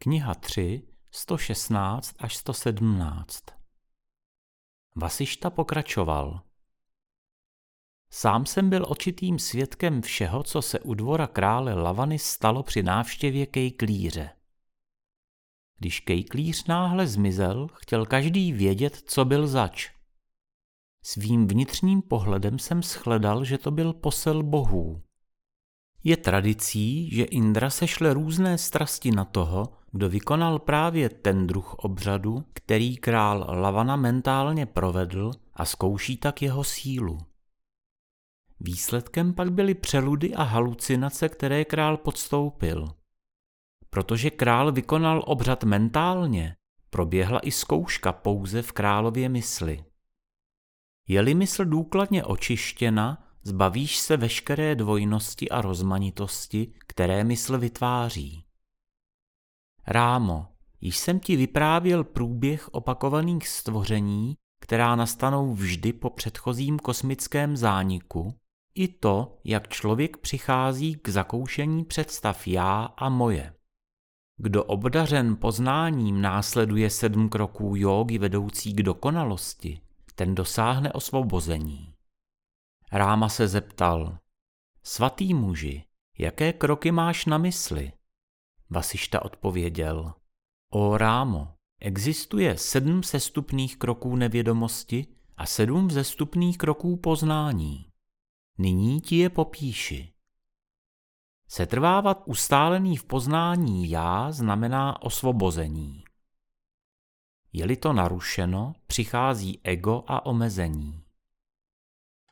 Kniha 3, 116 až 117 Vasišta pokračoval. Sám jsem byl očitým svědkem všeho, co se u dvora krále Lavany stalo při návštěvě Kejklíře. Když Kejklíř náhle zmizel, chtěl každý vědět, co byl zač. Svým vnitřním pohledem jsem shledal, že to byl posel bohů. Je tradicí, že Indra sešle různé strasti na toho, kdo vykonal právě ten druh obřadu, který král Lavana mentálně provedl a zkouší tak jeho sílu. Výsledkem pak byly přeludy a halucinace, které král podstoupil. Protože král vykonal obřad mentálně, proběhla i zkouška pouze v králově mysli. Je-li mysl důkladně očištěna, zbavíš se veškeré dvojnosti a rozmanitosti, které mysl vytváří. Rámo, již jsem ti vyprávěl průběh opakovaných stvoření, která nastanou vždy po předchozím kosmickém zániku, i to, jak člověk přichází k zakoušení představ já a moje. Kdo obdařen poznáním následuje sedm kroků jógy vedoucí k dokonalosti, ten dosáhne osvobození. Ráma se zeptal, svatý muži, jaké kroky máš na mysli? Vasišta odpověděl, o Rámo, existuje sedm sestupných kroků nevědomosti a sedm vzestupných kroků poznání. Nyní ti je popíši. Setrvávat ustálený v poznání já znamená osvobození. Je-li to narušeno, přichází ego a omezení.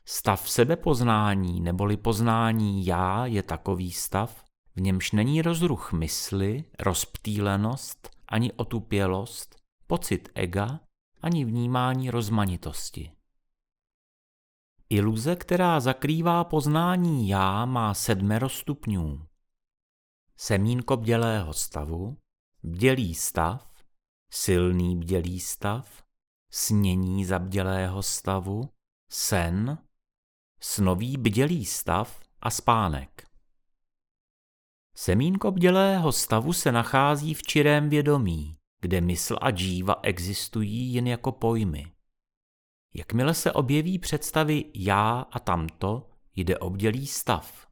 Stav sebepoznání neboli poznání já je takový stav, v němž není rozruch mysli, rozptýlenost, ani otupělost, pocit ega, ani vnímání rozmanitosti. Iluze, která zakrývá poznání já, má sedmero stupňů. Semínko bdělého stavu, bdělý stav, silný bdělý stav, snění zabdělého stavu, sen, snový bdělý stav a spánek. Semínko bdělého stavu se nachází v čirém vědomí, kde mysl a džíva existují jen jako pojmy. Jakmile se objeví představy já a tamto, jde o bdělý stav.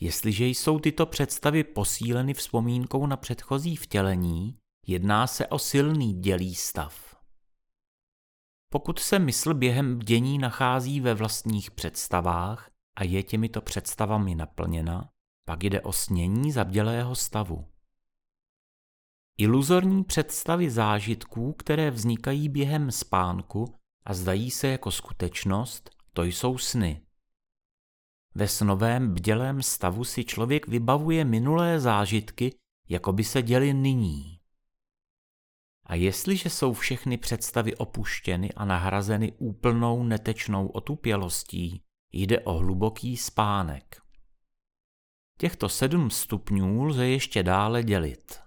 Jestliže jsou tyto představy posíleny vzpomínkou na předchozí vtělení, jedná se o silný bdělý stav. Pokud se mysl během bdění nachází ve vlastních představách a je těmito představami naplněna, pak jde o snění zabdělého stavu. Iluzorní představy zážitků, které vznikají během spánku a zdají se jako skutečnost, to jsou sny. Ve snovém bdělém stavu si člověk vybavuje minulé zážitky, jako by se děly nyní. A jestliže jsou všechny představy opuštěny a nahrazeny úplnou netečnou otupělostí, jde o hluboký spánek. Těchto sedm stupňů lze ještě dále dělit.